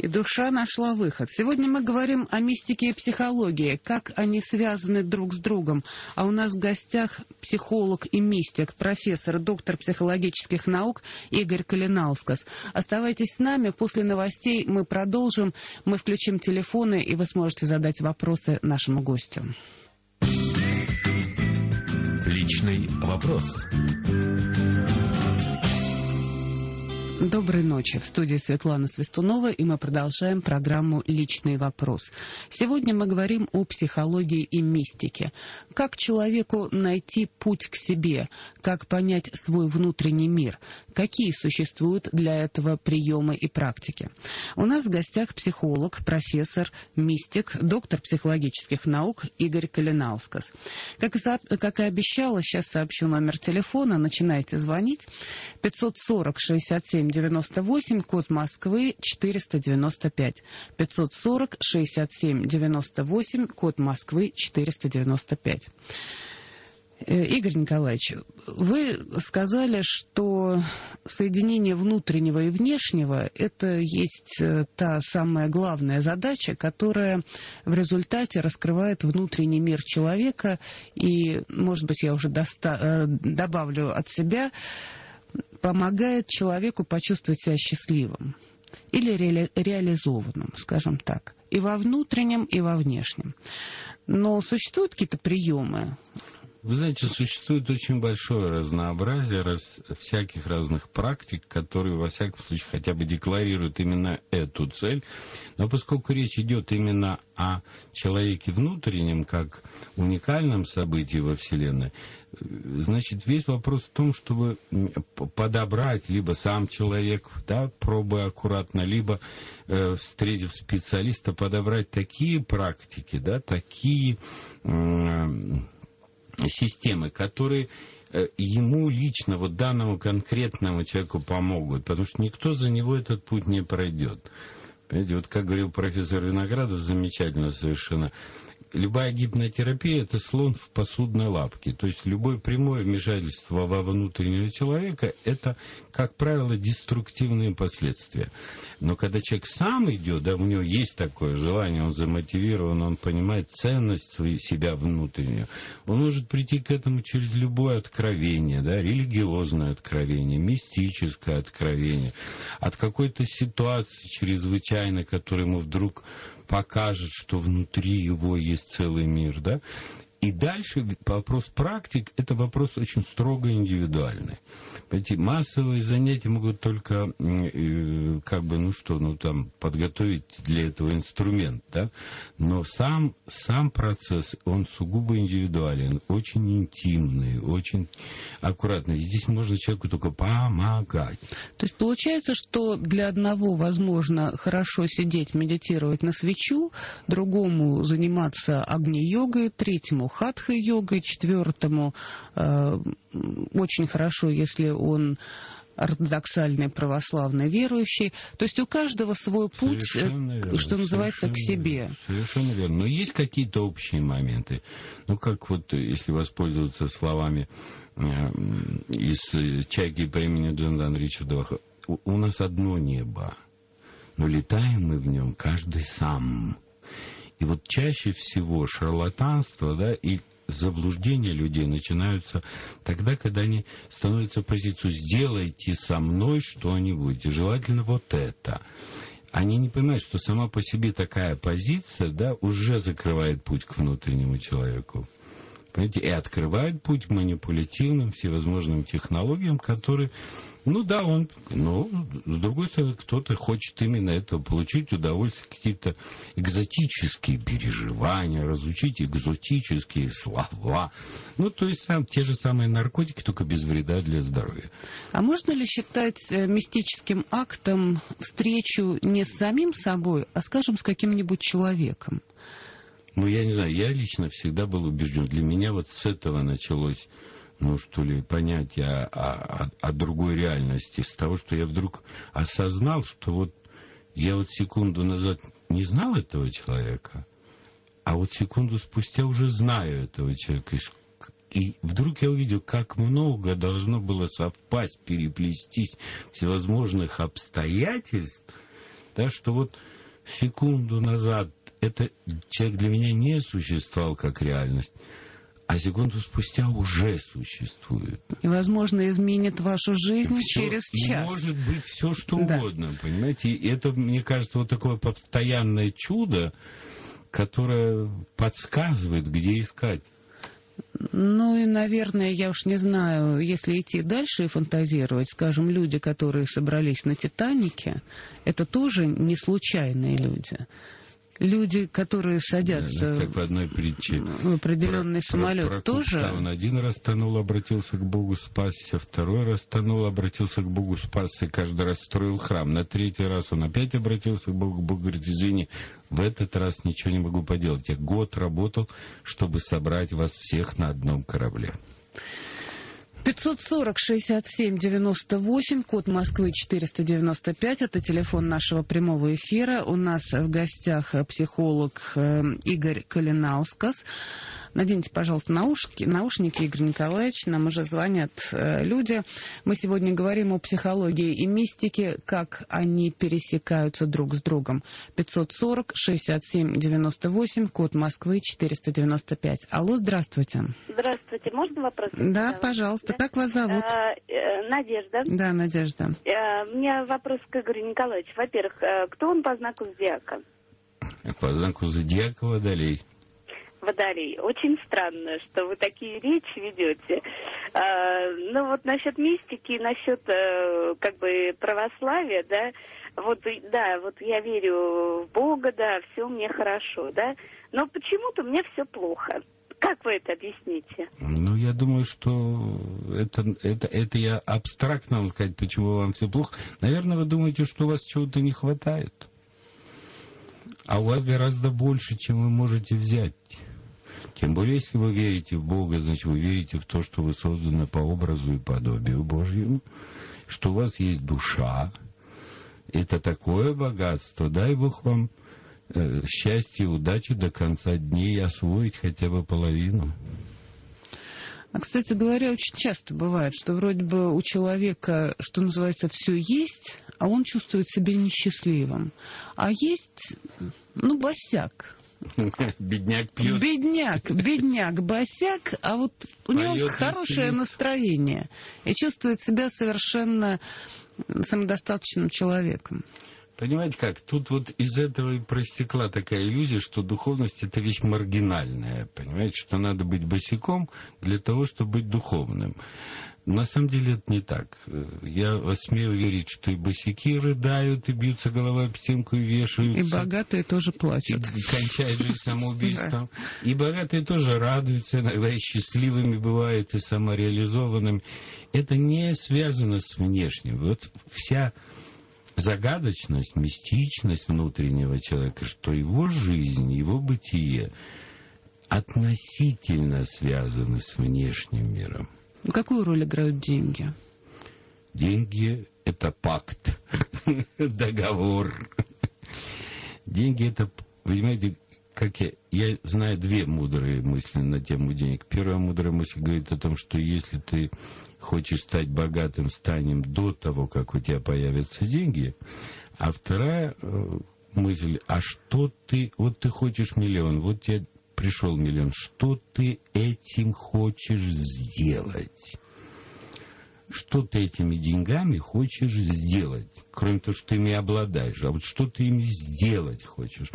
И душа нашла выход. Сегодня мы говорим о мистике и психологии, как они связаны друг с другом. А у нас в гостях психолог и мистик, профессор, доктор психологических наук Игорь Калинаускас. Оставайтесь с нами. После новостей мы продолжим. Мы включим телефоны, и вы сможете задать вопросы нашему гостю. Личный вопрос. Доброй ночи. В студии Светлана Свистунова, и мы продолжаем программу «Личный вопрос». Сегодня мы говорим о психологии и мистике. Как человеку найти путь к себе, как понять свой внутренний мир, какие существуют для этого приемы и практики. У нас в гостях психолог, профессор, мистик, доктор психологических наук Игорь Калинаускас. Как и, как и обещала, сейчас сообщу номер телефона, начинайте звонить. 540 67 98, код Москвы 495. 540 67 98, код Москвы 495. Э, Игорь Николаевич, вы сказали, что соединение внутреннего и внешнего – это есть э, та самая главная задача, которая в результате раскрывает внутренний мир человека. И, может быть, я уже доста- э, добавлю от себя, помогает человеку почувствовать себя счастливым или ре реализованным, скажем так, и во внутреннем, и во внешнем. Но существуют какие-то приемы, вы знаете, существует очень большое разнообразие раз, всяких разных практик, которые, во всяком случае, хотя бы декларируют именно эту цель. Но поскольку речь идет именно о человеке внутреннем, как уникальном событии во Вселенной, значит, весь вопрос в том, чтобы подобрать либо сам человек, да, пробуя аккуратно, либо, э, встретив специалиста, подобрать такие практики, да, такие... Э, системы, которые э, ему лично, вот данному конкретному человеку помогут, потому что никто за него этот путь не пройдет. Понимаете, вот как говорил профессор Виноградов, замечательно совершенно, любая гипнотерапия – это слон в посудной лапке. То есть любое прямое вмешательство во внутреннего человека – это, как правило, деструктивные последствия. Но когда человек сам идет, да, у него есть такое желание, он замотивирован, он понимает ценность себя внутреннюю, он может прийти к этому через любое откровение, да, религиозное откровение, мистическое откровение, от какой-то ситуации чрезвычайной, которая ему вдруг покажет, что внутри его есть целый мир, да, и дальше вопрос практик – это вопрос очень строго индивидуальный. Понимаете, массовые занятия могут только, э, как бы, ну что, ну там, подготовить для этого инструмент, да? Но сам, сам процесс, он сугубо индивидуален, очень интимный, очень аккуратный. Здесь можно человеку только помогать. То есть получается, что для одного возможно хорошо сидеть, медитировать на свечу, другому заниматься огни-йогой, третьему хатха-йогой, четвертому э, очень хорошо, если он ортодоксальный православный верующий. То есть у каждого свой путь, э, верно, что называется, к себе. Совершенно верно. Но есть какие-то общие моменты. Ну, как вот, если воспользоваться словами э, из «Чайки» по имени Джандан Ричардова, у, у нас одно небо, но летаем мы в нем каждый сам. И вот чаще всего шарлатанство, да, и заблуждения людей начинаются тогда, когда они становятся в позицию «сделайте со мной что-нибудь», желательно вот это. Они не понимают, что сама по себе такая позиция, да, уже закрывает путь к внутреннему человеку. Понимаете, и открывает путь манипулятивным всевозможным технологиям, которые ну да, он, но с другой стороны, кто-то хочет именно этого, получить удовольствие, какие-то экзотические переживания, разучить экзотические слова. Ну, то есть сам, те же самые наркотики, только без вреда для здоровья. А можно ли считать э, мистическим актом встречу не с самим собой, а, скажем, с каким-нибудь человеком? Ну, я не знаю, я лично всегда был убежден. Для меня вот с этого началось ну, что ли, понятие о, о, о другой реальности, с того, что я вдруг осознал, что вот я вот секунду назад не знал этого человека, а вот секунду спустя уже знаю этого человека. И вдруг я увидел, как много должно было совпасть, переплестись всевозможных обстоятельств Да, что вот секунду назад этот человек для меня не существовал как реальность, а секунду спустя уже существует. И, возможно, изменит вашу жизнь Всё- через час. Может быть, все что Да. угодно, понимаете? И это, мне кажется, вот такое постоянное чудо, которое подсказывает, где искать. Ну и, наверное, я уж не знаю, если идти дальше и фантазировать, скажем, люди, которые собрались на «Титанике», это тоже не случайные люди. Люди, которые садятся Да, как в одной притче. в определенный Про- самолет, про- про тоже... купца. Он один раз тонул, обратился к Богу, спасся. Второй раз тонул, обратился к Богу, спасся. Каждый раз строил храм. На третий раз он опять обратился к Богу. Бог говорит, извини, в этот раз ничего не могу поделать. Я год работал, чтобы собрать вас всех на одном корабле. 540-67-98, код Москвы 495, это телефон нашего прямого эфира. У нас в гостях психолог э, Игорь Калинаускас. Наденьте, пожалуйста, наушники, наушники, Игорь Николаевич, нам уже звонят э, люди. Мы сегодня говорим о психологии и мистике, как они пересекаются друг с другом. 540-67-98, код Москвы 495. Алло, здравствуйте. Здравствуйте, можно вопрос? Да, пожалуйста. Как вас зовут? А, э, Надежда. Да, Надежда. Э, У меня вопрос к Игорю Николаевичу. Во-первых, кто он по знаку зодиака? По знаку зодиака водолей. Водолей. Очень странно, что вы такие речи ведете. А, Ну вот насчет мистики, насчет э, как бы православия, да, вот да, вот я верю в Бога, да, все мне хорошо, да, но почему-то мне все плохо. Как вы это объясните? Ну, я думаю, что это, это, это я абстрактно вам сказать, почему вам все плохо. Наверное, вы думаете, что у вас чего-то не хватает. А у вас гораздо больше, чем вы можете взять. Тем более, если вы верите в Бога, значит, вы верите в то, что вы созданы по образу и подобию Божьему, что у вас есть душа. Это такое богатство. Дай Бог вам э, счастья и удачи до конца дней освоить хотя бы половину. А, кстати говоря, очень часто бывает, что вроде бы у человека, что называется, все есть, а он чувствует себя несчастливым. А есть, ну, босяк. Бедняк пьет. Бедняк, бедняк, босяк, а вот у него хорошее настроение и чувствует себя совершенно самодостаточным человеком. Понимаете как? Тут вот из этого и простекла такая иллюзия, что духовность это вещь маргинальная. Понимаете, что надо быть босиком для того, чтобы быть духовным. На самом деле это не так. Я смею верить, что и босики рыдают, и бьются головой об стенку, и вешаются. И богатые тоже плачут. И кончают жизнь самоубийством. И богатые тоже радуются, иногда и счастливыми бывают, и самореализованными. Это не связано с внешним. Вот вся загадочность, мистичность внутреннего человека, что его жизнь, его бытие относительно связаны с внешним миром. Ну, Какую роль играют деньги? Деньги – это пакт, договор. Деньги – это, понимаете, как я, я знаю две мудрые мысли на тему денег. Первая мудрая мысль говорит о том, что если ты хочешь стать богатым, станем до того, как у тебя появятся деньги. А вторая э, мысль, а что ты, вот ты хочешь миллион, вот тебе пришел миллион, что ты этим хочешь сделать? Что ты этими деньгами хочешь сделать? Кроме того, что ты ими обладаешь. А вот что ты ими сделать хочешь?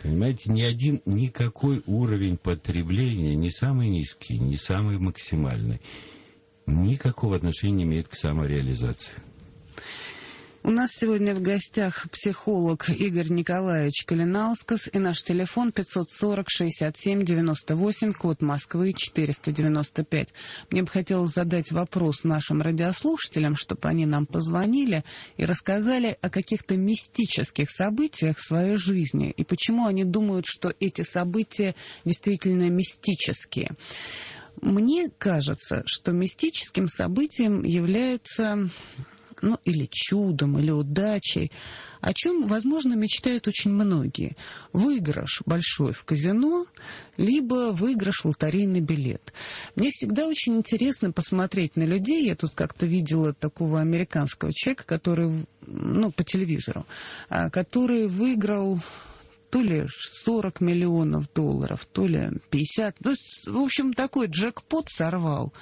Понимаете, ни один, никакой уровень потребления, ни самый низкий, ни самый максимальный, никакого отношения не имеет к самореализации. У нас сегодня в гостях психолог Игорь Николаевич Калинаускас и наш телефон 540-67-98, код Москвы 495. Мне бы хотелось задать вопрос нашим радиослушателям, чтобы они нам позвонили и рассказали о каких-то мистических событиях в своей жизни и почему они думают, что эти события действительно мистические. Мне кажется, что мистическим событием является ну, или чудом, или удачей, о чем, возможно, мечтают очень многие. Выигрыш большой в казино, либо выигрыш в лотерейный билет. Мне всегда очень интересно посмотреть на людей. Я тут как-то видела такого американского человека, который, ну, по телевизору, а, который выиграл то ли 40 миллионов долларов, то ли 50. Ну, в общем, такой джекпот сорвал.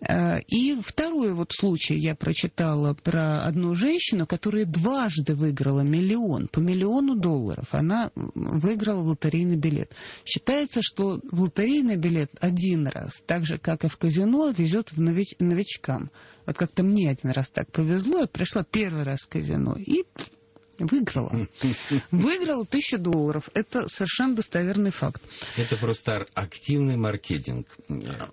Э, и второй вот случай я прочитала про одну женщину, которая дважды выиграла миллион, по миллиону долларов. Она выиграла лотерейный билет. Считается, что в лотерейный билет один раз, так же, как и в казино, везет в нович- новичкам. Вот как-то мне один раз так повезло, я пришла первый раз в казино и Выиграла. Выиграла тысячу долларов. Это совершенно достоверный факт. Это просто активный маркетинг.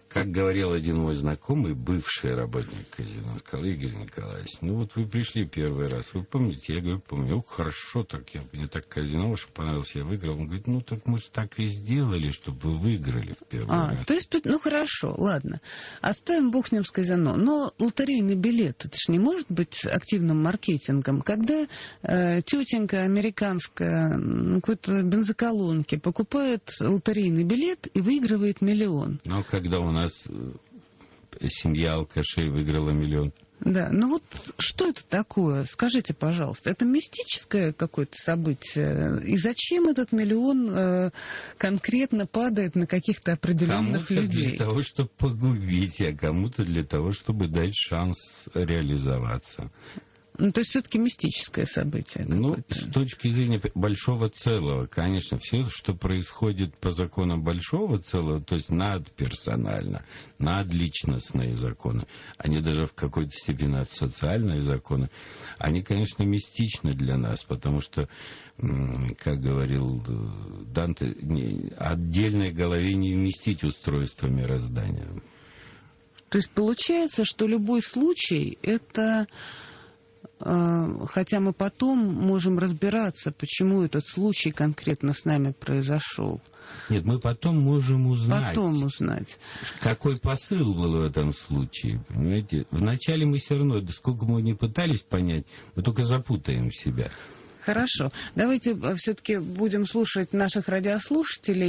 Как говорил один мой знакомый, бывший работник казино, сказал, Игорь Николаевич, ну вот вы пришли первый раз, вы помните? Я говорю, помню. О, хорошо так, я, мне так казино ваше понравилось, я выиграл. Он говорит, ну так мы же так и сделали, чтобы вы выиграли в первый а, раз. То есть, ну хорошо, ладно. Оставим бог с ним с казино. Но лотерейный билет, это же не может быть активным маркетингом. Когда э, тетенька американская на какой-то бензоколонке покупает лотерейный билет и выигрывает миллион. Ну, когда у нас э, семья алкашей выиграла миллион. Да, ну вот что это такое? Скажите, пожалуйста, это мистическое какое-то событие? И зачем этот миллион э, конкретно падает на каких-то определенных кому-то людей? для того, чтобы погубить, а кому-то для того, чтобы дать шанс реализоваться. Ну, то есть все-таки мистическое событие. Ну, с точки зрения большого целого, конечно, все, что происходит по законам большого целого, то есть надперсонально, надличностные законы, они даже в какой-то степени надсоциальные законы, они, конечно, мистичны для нас, потому что, как говорил э, Данте, отдельной голове не вместить устройство мироздания. То есть получается, что любой случай это хотя мы потом можем разбираться, почему этот случай конкретно с нами произошел. Нет, мы потом можем узнать. Потом узнать. Какой посыл был в этом случае, понимаете? Вначале мы все равно, сколько мы не пытались понять, мы только запутаем себя. Хорошо. Давайте э, все-таки будем слушать наших радиослушателей.